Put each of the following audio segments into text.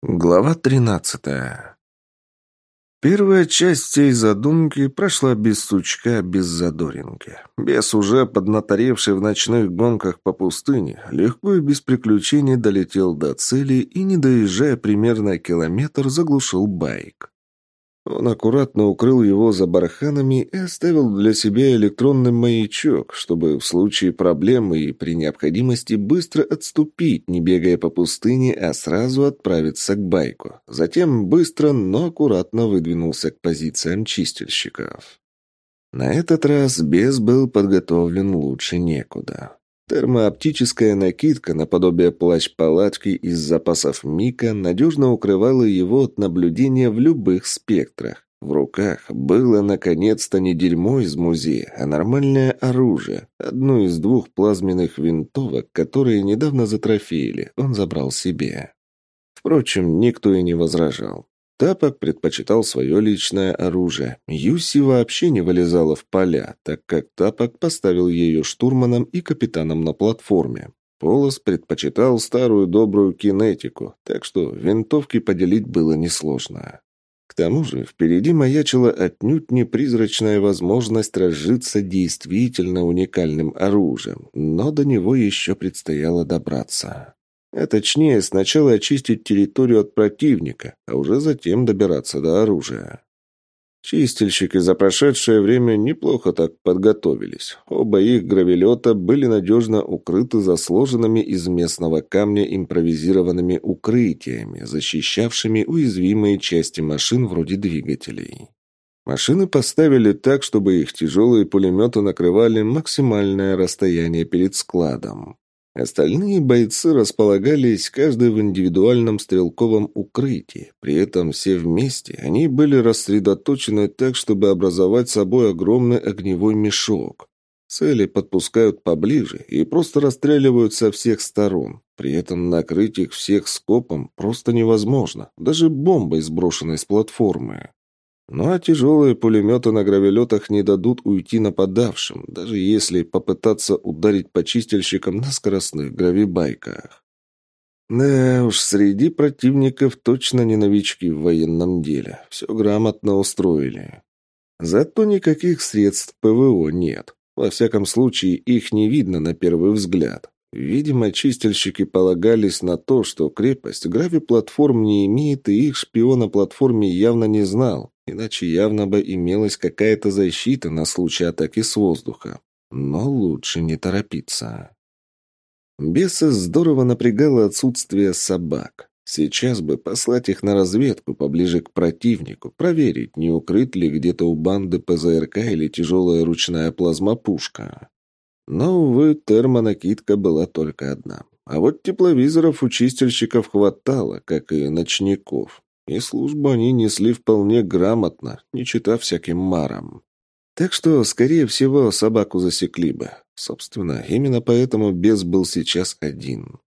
Глава тринадцатая. Первая часть всей задумки прошла без сучка, без задоринки. Бес, уже поднаторевший в ночных гонках по пустыне, легко и без приключений долетел до цели и, не доезжая примерно километр, заглушил байк. Он аккуратно укрыл его за барханами и оставил для себя электронный маячок, чтобы в случае проблемы и при необходимости быстро отступить, не бегая по пустыне, а сразу отправиться к байку. Затем быстро, но аккуратно выдвинулся к позициям чистильщиков. На этот раз бес был подготовлен лучше некуда. Термооптическая накидка, наподобие плащ-палатки из запасов Мика, надежно укрывала его от наблюдения в любых спектрах. В руках было, наконец-то, не дерьмо из музея, а нормальное оружие. Одну из двух плазменных винтовок, которые недавно затрофеили, он забрал себе. Впрочем, никто и не возражал. Тапок предпочитал свое личное оружие. Юси вообще не вылезала в поля, так как Тапок поставил ее штурманом и капитаном на платформе. Полос предпочитал старую добрую кинетику, так что винтовки поделить было несложно. К тому же впереди маячила отнюдь не призрачная возможность разжиться действительно уникальным оружием, но до него еще предстояло добраться. А точнее, сначала очистить территорию от противника, а уже затем добираться до оружия. Чистильщики за прошедшее время неплохо так подготовились. Оба их гравелета были надежно укрыты за сложенными из местного камня импровизированными укрытиями, защищавшими уязвимые части машин вроде двигателей. Машины поставили так, чтобы их тяжелые пулеметы накрывали максимальное расстояние перед складом. Остальные бойцы располагались каждый в индивидуальном стрелковом укрытии. При этом все вместе они были рассредоточены так, чтобы образовать собой огромный огневой мешок. Цели подпускают поближе и просто расстреливают со всех сторон. При этом накрыть их всех скопом просто невозможно, даже бомбой, сброшенной с платформы. Ну а тяжелые пулеметы на гравелетах не дадут уйти нападавшим, даже если попытаться ударить по чистильщикам на скоростных гравибайках. Да уж, среди противников точно не новички в военном деле. Все грамотно устроили. Зато никаких средств ПВО нет. Во всяком случае, их не видно на первый взгляд. Видимо, чистильщики полагались на то, что крепость грави-платформ не имеет, и их шпион о платформе явно не знал, иначе явно бы имелась какая-то защита на случай атаки с воздуха. Но лучше не торопиться. Беса здорово напрягало отсутствие собак. Сейчас бы послать их на разведку поближе к противнику, проверить, не укрыт ли где-то у банды ПЗРК или тяжелая ручная плазмопушка. Но, увы, термонакидка была только одна. А вот тепловизоров у чистильщиков хватало, как и ночников. И службу они несли вполне грамотно, не читав всяким марам. Так что, скорее всего, собаку засекли бы. Собственно, именно поэтому бес был сейчас один.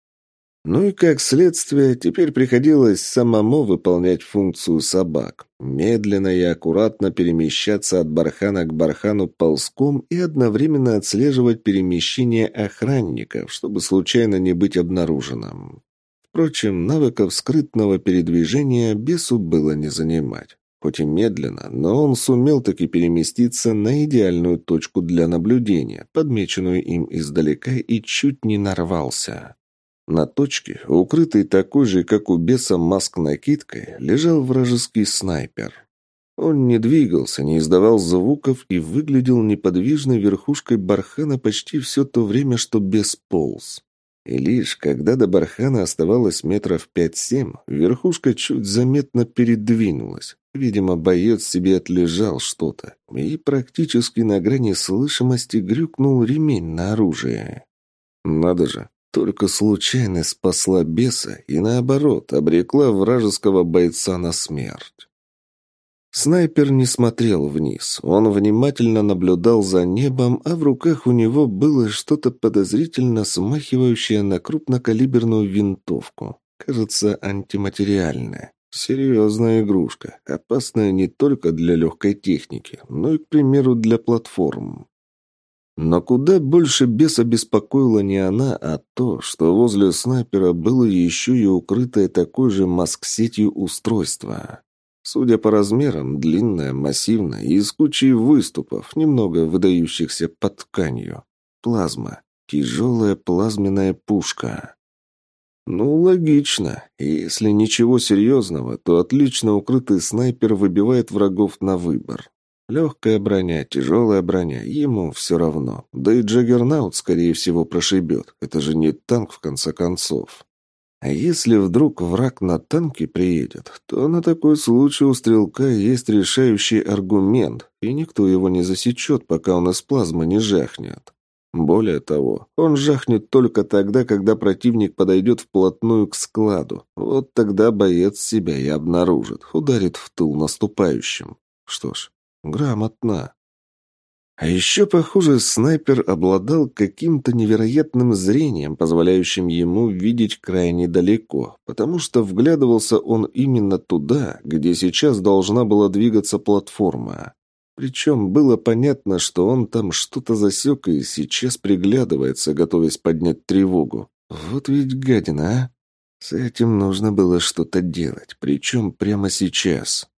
Ну и как следствие, теперь приходилось самому выполнять функцию собак. Медленно и аккуратно перемещаться от бархана к бархану ползком и одновременно отслеживать перемещение охранников, чтобы случайно не быть обнаруженным. Впрочем, навыков скрытного передвижения бесу было не занимать. Хоть и медленно, но он сумел таки переместиться на идеальную точку для наблюдения, подмеченную им издалека, и чуть не нарвался. На точке, укрытый такой же, как у беса маск-накидкой, лежал вражеский снайпер. Он не двигался, не издавал звуков и выглядел неподвижной верхушкой бархана почти все то время, что бес полз. И лишь когда до бархана оставалось метров пять-семь, верхушка чуть заметно передвинулась. Видимо, боец себе отлежал что-то, и практически на грани слышимости грюкнул ремень на оружие. Надо же, только случайно спасла беса и, наоборот, обрекла вражеского бойца на смерть. Снайпер не смотрел вниз. Он внимательно наблюдал за небом, а в руках у него было что-то подозрительно смахивающее на крупнокалиберную винтовку. Кажется, антиматериальная. Серьезная игрушка, опасная не только для легкой техники, но и, к примеру, для платформ. Но куда больше беса беспокоила не она, а то, что возле снайпера было еще и укрытое такой же маск-сетью устройство. Судя по размерам, длинное, массивное и с кучей выступов, немного выдающихся под тканью. Плазма. Тяжелая плазменная пушка. Ну, логично. Если ничего серьезного, то отлично укрытый снайпер выбивает врагов на выбор. Легкая броня, тяжелая броня, ему все равно. Да и Джаггернаут, скорее всего, прошибет. Это же не танк, в конце концов. А если вдруг враг на танке приедет, то на такой случай у стрелка есть решающий аргумент, и никто его не засечет, пока он из плазмы не жахнет. Более того, он жахнет только тогда, когда противник подойдет вплотную к складу. Вот тогда боец себя и обнаружит, ударит в тыл наступающим. Что ж, Грамотно. А еще, похоже, снайпер обладал каким-то невероятным зрением, позволяющим ему видеть крайне далеко, потому что вглядывался он именно туда, где сейчас должна была двигаться платформа. Причем было понятно, что он там что-то засек и сейчас приглядывается, готовясь поднять тревогу. Вот ведь гадина, а! С этим нужно было что-то делать, причем прямо сейчас.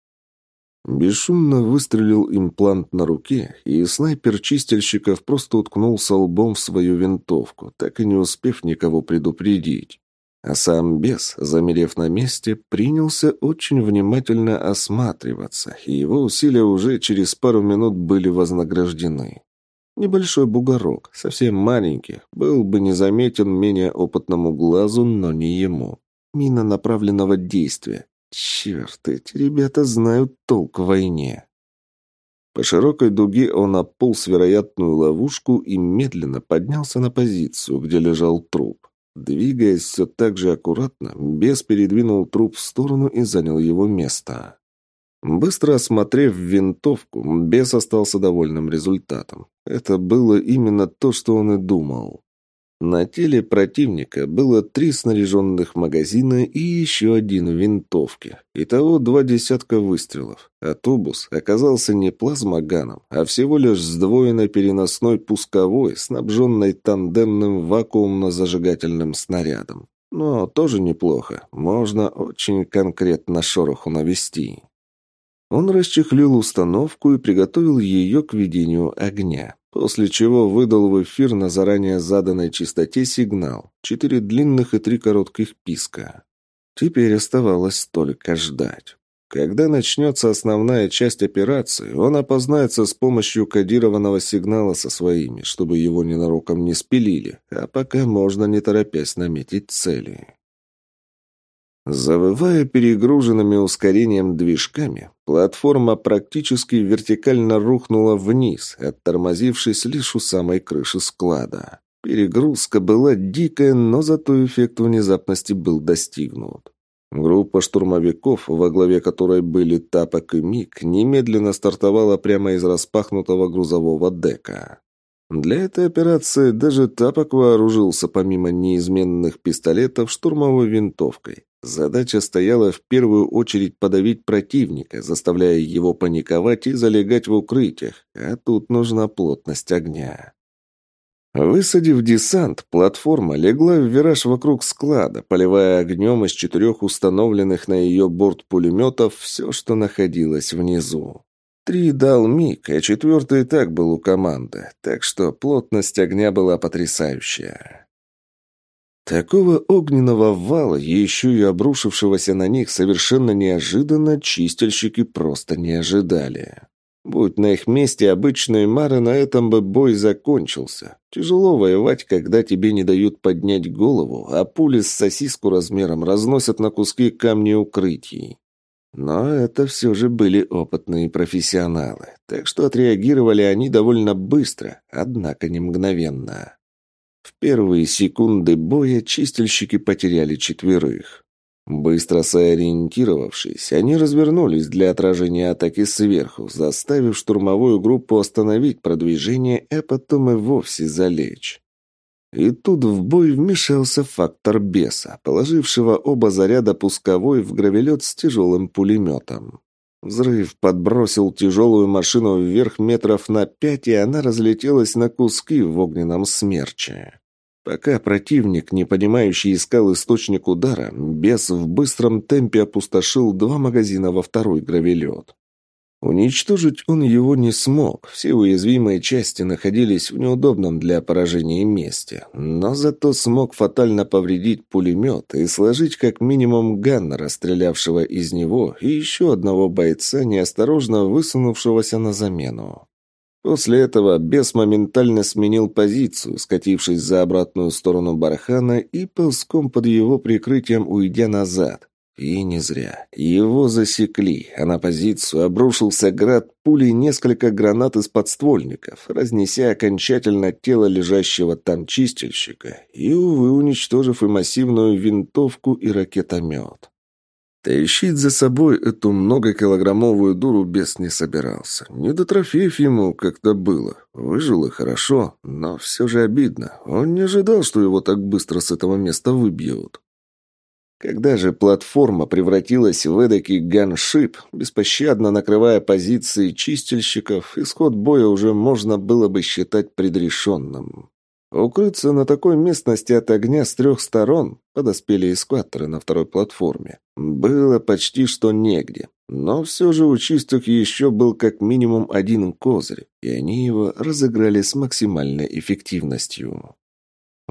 Бесшумно выстрелил имплант на руке, и снайпер чистильщиков просто уткнулся лбом в свою винтовку, так и не успев никого предупредить. А сам бес, замерев на месте, принялся очень внимательно осматриваться, и его усилия уже через пару минут были вознаграждены. Небольшой бугорок, совсем маленький, был бы незаметен менее опытному глазу, но не ему. Мина направленного действия, Черт, эти ребята знают толк в войне. По широкой дуге он ополз вероятную ловушку и медленно поднялся на позицию, где лежал труп. Двигаясь все так же аккуратно, бес передвинул труп в сторону и занял его место. Быстро осмотрев винтовку, бес остался довольным результатом. Это было именно то, что он и думал. На теле противника было три снаряженных магазина и еще один в винтовке. Итого два десятка выстрелов. А тубус оказался не плазмоганом, а всего лишь сдвоенной переносной пусковой, снабженной тандемным вакуумно-зажигательным снарядом. Но тоже неплохо. Можно очень конкретно шороху навести. Он расчехлил установку и приготовил ее к ведению огня. После чего выдал в эфир на заранее заданной частоте сигнал. Четыре длинных и три коротких писка. Теперь оставалось только ждать. Когда начнется основная часть операции, он опознается с помощью кодированного сигнала со своими, чтобы его ненароком не спилили, а пока можно не торопясь наметить цели. Завывая перегруженными ускорением движками, платформа практически вертикально рухнула вниз, оттормозившись лишь у самой крыши склада. Перегрузка была дикая, но зато эффект внезапности был достигнут. Группа штурмовиков, во главе которой были Тапок и Мик, немедленно стартовала прямо из распахнутого грузового дека. Для этой операции даже Тапок вооружился помимо неизменных пистолетов штурмовой винтовкой. Задача стояла в первую очередь подавить противника, заставляя его паниковать и залегать в укрытиях, а тут нужна плотность огня. Высадив десант, платформа легла в вираж вокруг склада, поливая огнем из четырех установленных на ее борт пулеметов все, что находилось внизу. Три дал Мик, а четвертый так был у команды, так что плотность огня была потрясающая. Такого огненного вала, еще и обрушившегося на них совершенно неожиданно, чистильщики просто не ожидали. Будь на их месте обычные мары, на этом бы бой закончился. Тяжело воевать, когда тебе не дают поднять голову, а пули с сосиску размером разносят на куски камни укрытий. Но это все же были опытные профессионалы, так что отреагировали они довольно быстро, однако не мгновенно. В первые секунды боя чистильщики потеряли четверых. Быстро сориентировавшись, они развернулись для отражения атаки сверху, заставив штурмовую группу остановить продвижение, а потом и вовсе залечь. И тут в бой вмешался фактор беса, положившего оба заряда пусковой в гравелет с тяжелым пулеметом. Взрыв подбросил тяжелую машину вверх метров на пять, и она разлетелась на куски в огненном смерче. Пока противник, не понимающий, искал источник удара, бес в быстром темпе опустошил два магазина во второй гравелет. Уничтожить он его не смог, все уязвимые части находились в неудобном для поражения месте, но зато смог фатально повредить пулемет и сложить как минимум ганнера, стрелявшего из него, и еще одного бойца, неосторожно высунувшегося на замену. После этого бес моментально сменил позицию, скатившись за обратную сторону бархана и ползком под его прикрытием уйдя назад, и не зря. Его засекли, а на позицию обрушился град пули и несколько гранат из подствольников, разнеся окончательно тело лежащего там чистильщика и, увы, уничтожив и массивную винтовку и ракетомет. Тащить за собой эту многокилограммовую дуру бес не собирался. Не до трофеев ему как-то было. Выжил и хорошо, но все же обидно. Он не ожидал, что его так быстро с этого места выбьют. Когда же платформа превратилась в эдакий ганшип, беспощадно накрывая позиции чистильщиков, исход боя уже можно было бы считать предрешенным. Укрыться на такой местности от огня с трех сторон подоспели эскваторы на второй платформе. Было почти что негде. Но все же у чистых еще был как минимум один козырь, и они его разыграли с максимальной эффективностью.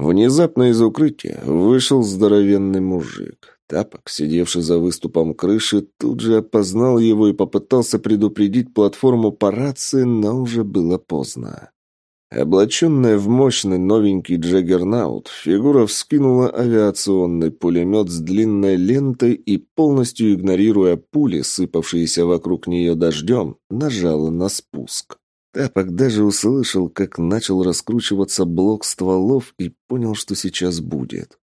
Внезапно из укрытия вышел здоровенный мужик. Тапок, сидевший за выступом крыши, тут же опознал его и попытался предупредить платформу по рации, но уже было поздно. Облаченная в мощный новенький джаггернаут, фигура вскинула авиационный пулемет с длинной лентой и, полностью игнорируя пули, сыпавшиеся вокруг нее дождем, нажала на спуск. Тапок даже услышал, как начал раскручиваться блок стволов и понял, что сейчас будет.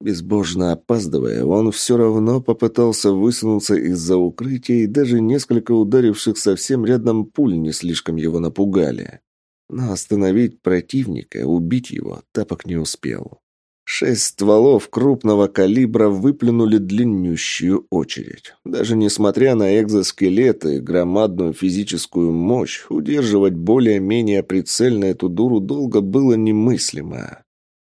Безбожно опаздывая, он все равно попытался высунуться из-за укрытия, и даже несколько ударивших совсем рядом пуль не слишком его напугали. Но остановить противника, убить его, Тапок не успел. Шесть стволов крупного калибра выплюнули длиннющую очередь. Даже несмотря на экзоскелеты и громадную физическую мощь, удерживать более-менее прицельно эту дуру долго было немыслимо.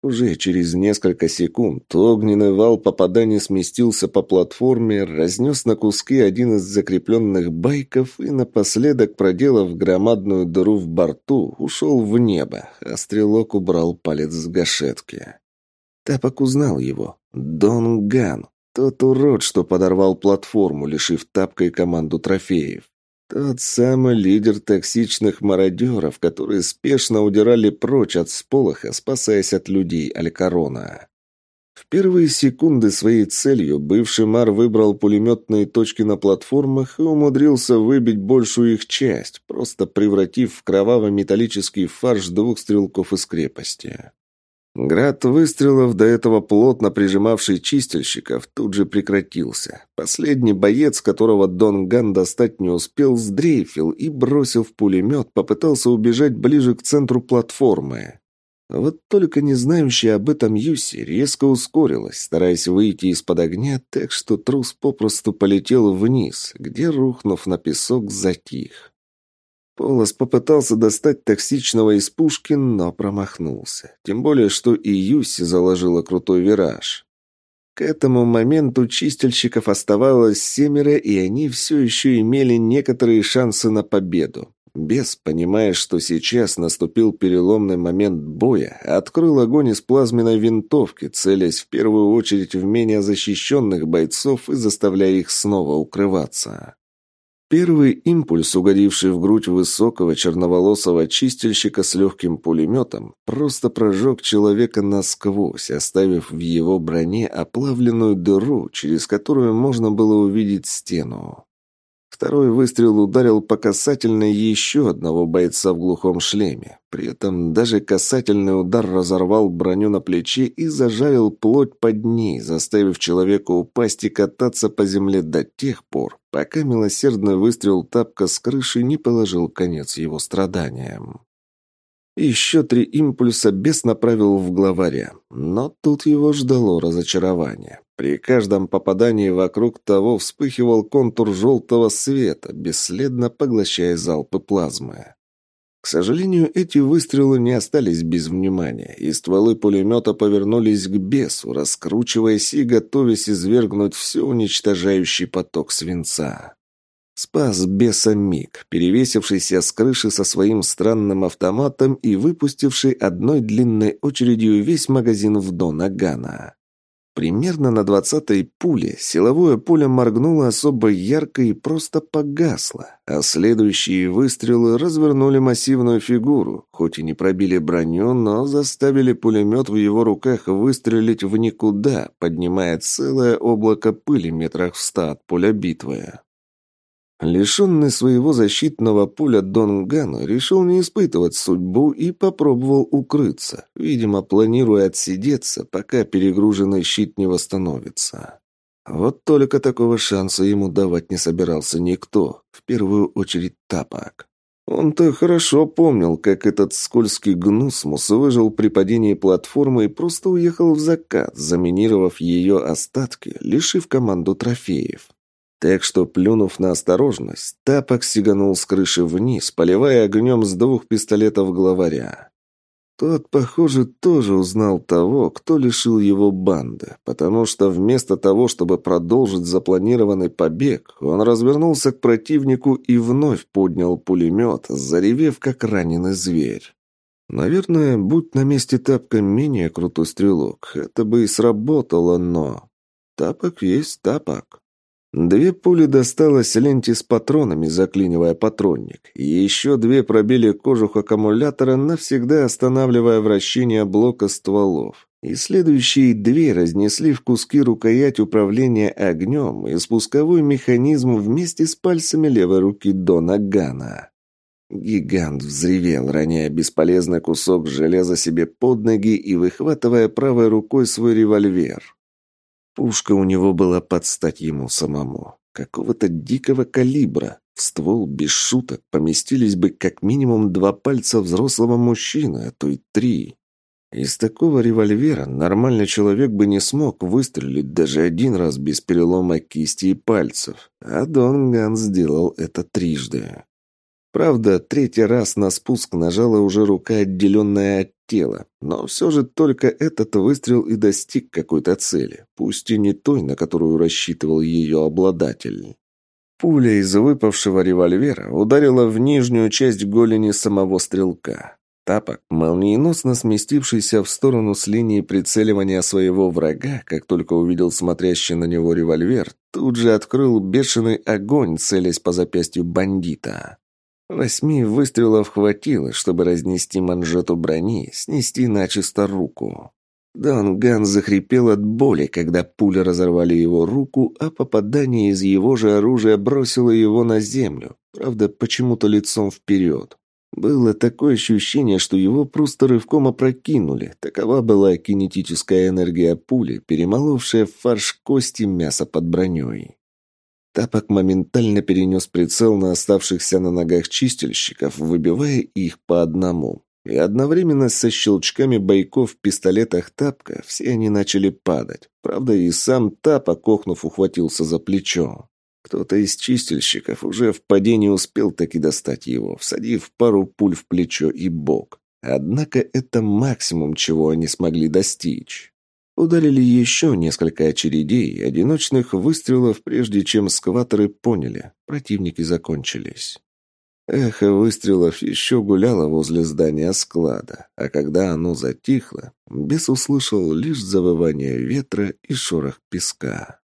Уже через несколько секунд огненный вал попаданий сместился по платформе, разнес на куски один из закрепленных байков и, напоследок, проделав громадную дыру в борту, ушел в небо, а стрелок убрал палец с гашетки. Тапок узнал его. Дон Ган. Тот урод, что подорвал платформу, лишив Тапка и команду трофеев. Тот самый лидер токсичных мародеров, которые спешно удирали прочь от сполоха, спасаясь от людей Алькарона. В первые секунды своей целью бывший Мар выбрал пулеметные точки на платформах и умудрился выбить большую их часть, просто превратив в кровавый металлический фарш двух стрелков из крепости. Град выстрелов, до этого плотно прижимавший чистильщиков, тут же прекратился. Последний боец, которого Дон Ган достать не успел, сдрейфил и, бросив пулемет, попытался убежать ближе к центру платформы. Вот только не знающая об этом Юси резко ускорилась, стараясь выйти из-под огня, так что трус попросту полетел вниз, где, рухнув на песок, затих. Полос попытался достать токсичного из пушки, но промахнулся. Тем более, что и Юси заложила крутой вираж. К этому моменту чистильщиков оставалось семеро, и они все еще имели некоторые шансы на победу. Бес, понимая, что сейчас наступил переломный момент боя, открыл огонь из плазменной винтовки, целясь в первую очередь в менее защищенных бойцов и заставляя их снова укрываться. Первый импульс, угодивший в грудь высокого черноволосого чистильщика с легким пулеметом, просто прожег человека насквозь, оставив в его броне оплавленную дыру, через которую можно было увидеть стену. Второй выстрел ударил по касательной еще одного бойца в глухом шлеме. При этом даже касательный удар разорвал броню на плече и зажарил плоть под ней, заставив человека упасть и кататься по земле до тех пор, пока милосердный выстрел тапка с крыши не положил конец его страданиям. Еще три импульса бес направил в главаря, но тут его ждало разочарование. При каждом попадании вокруг того вспыхивал контур желтого света, бесследно поглощая залпы плазмы. К сожалению, эти выстрелы не остались без внимания, и стволы пулемета повернулись к бесу, раскручиваясь и готовясь извергнуть все уничтожающий поток свинца. Спас беса Миг, перевесившийся с крыши со своим странным автоматом и выпустивший одной длинной очередью весь магазин в до нагана. Примерно на двадцатой пуле силовое поле моргнуло особо ярко и просто погасло, а следующие выстрелы развернули массивную фигуру, хоть и не пробили броню, но заставили пулемет в его руках выстрелить в никуда, поднимая целое облако пыли метрах в ста от поля битвы. Лишенный своего защитного поля Дон решил не испытывать судьбу и попробовал укрыться, видимо, планируя отсидеться, пока перегруженный щит не восстановится. Вот только такого шанса ему давать не собирался никто, в первую очередь Тапок. Он-то хорошо помнил, как этот скользкий гнусмус выжил при падении платформы и просто уехал в закат, заминировав ее остатки, лишив команду трофеев. Так что, плюнув на осторожность, Тапок сиганул с крыши вниз, поливая огнем с двух пистолетов главаря. Тот, похоже, тоже узнал того, кто лишил его банды, потому что вместо того, чтобы продолжить запланированный побег, он развернулся к противнику и вновь поднял пулемет, заревев, как раненый зверь. Наверное, будь на месте Тапка менее крутой стрелок, это бы и сработало, но... Тапок есть тапок. Две пули досталось ленте с патронами, заклинивая патронник, еще две пробили кожух аккумулятора, навсегда останавливая вращение блока стволов. И следующие две разнесли в куски рукоять управления огнем и спусковой механизм вместе с пальцами левой руки Дона Гана. Гигант взревел, роняя бесполезный кусок железа себе под ноги и выхватывая правой рукой свой револьвер. Пушка у него была под стать ему самому. Какого-то дикого калибра. В ствол, без шуток, поместились бы как минимум два пальца взрослого мужчины, а то и три. Из такого револьвера нормальный человек бы не смог выстрелить даже один раз без перелома кисти и пальцев, а Дон Ган сделал это трижды. Правда, третий раз на спуск нажала уже рука, отделенная от тела, но все же только этот выстрел и достиг какой-то цели, пусть и не той, на которую рассчитывал ее обладатель. Пуля из выпавшего револьвера ударила в нижнюю часть голени самого стрелка. Тапок, молниеносно сместившийся в сторону с линии прицеливания своего врага, как только увидел смотрящий на него револьвер, тут же открыл бешеный огонь, целясь по запястью бандита. Восьми выстрелов хватило, чтобы разнести манжету брони, снести начисто руку. Дон Ган захрипел от боли, когда пули разорвали его руку, а попадание из его же оружия бросило его на землю, правда, почему-то лицом вперед. Было такое ощущение, что его просто рывком опрокинули. Такова была кинетическая энергия пули, перемоловшая фарш кости мяса под броней. Тапок моментально перенес прицел на оставшихся на ногах чистильщиков, выбивая их по одному. И одновременно со щелчками бойков в пистолетах Тапка все они начали падать. Правда, и сам Тапок, охнув, ухватился за плечо. Кто-то из чистильщиков уже в падении успел таки достать его, всадив пару пуль в плечо и бок. Однако это максимум, чего они смогли достичь. Ударили еще несколько очередей, одиночных выстрелов, прежде чем скваторы поняли, противники закончились. Эхо выстрелов еще гуляло возле здания склада, а когда оно затихло, бес услышал лишь завывание ветра и шорох песка.